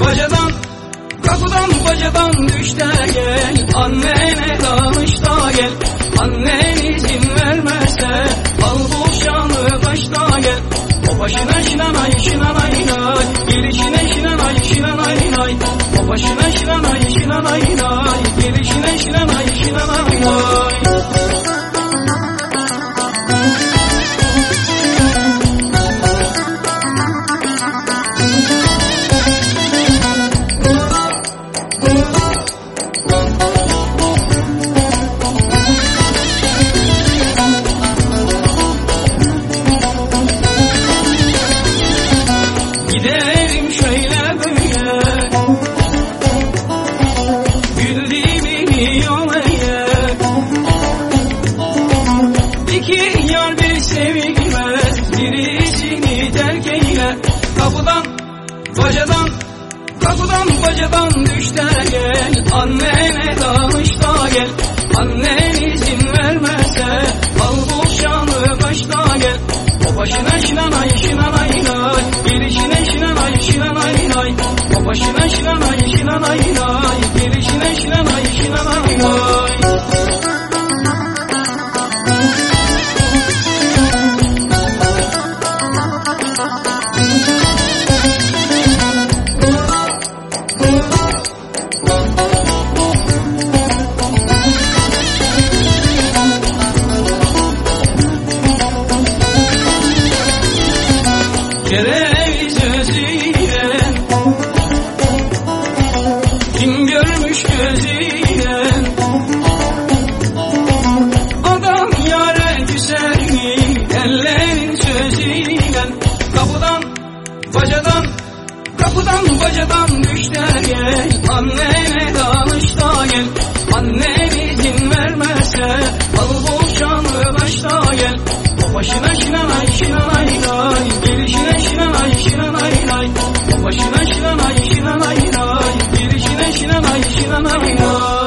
Bacadan kapıdan bacadan düş de gel. Annene danış da gel. Annen izin vermezse Al bu şanı başta gel. O başına şinanay şinanay nay. Gelişine şinanay şinanay nay. O başına şinanay şinanay nay. Gelişine şinanay şinanay nay. Eyle Kapıdan bacadan Kapıdan bacadan düş de gel. Annene danış da gel Annen izin vermezse Al bu şanı başta gel. O başına şinanay şinanay nay Gelişine şinanay şinanay nay O başına şinanay şinanay nay Gelişine şinanay şinanay sözüyle Kim görmüş gözüyle? Adam yare güzelliği ellerin sözüyle. Kapıdan bacadan kapıdan bacadan düş gel. Annene danış da din vermezse Al boşanı başta gel. O başına şimdi Shiva Mai, Shiva Mai,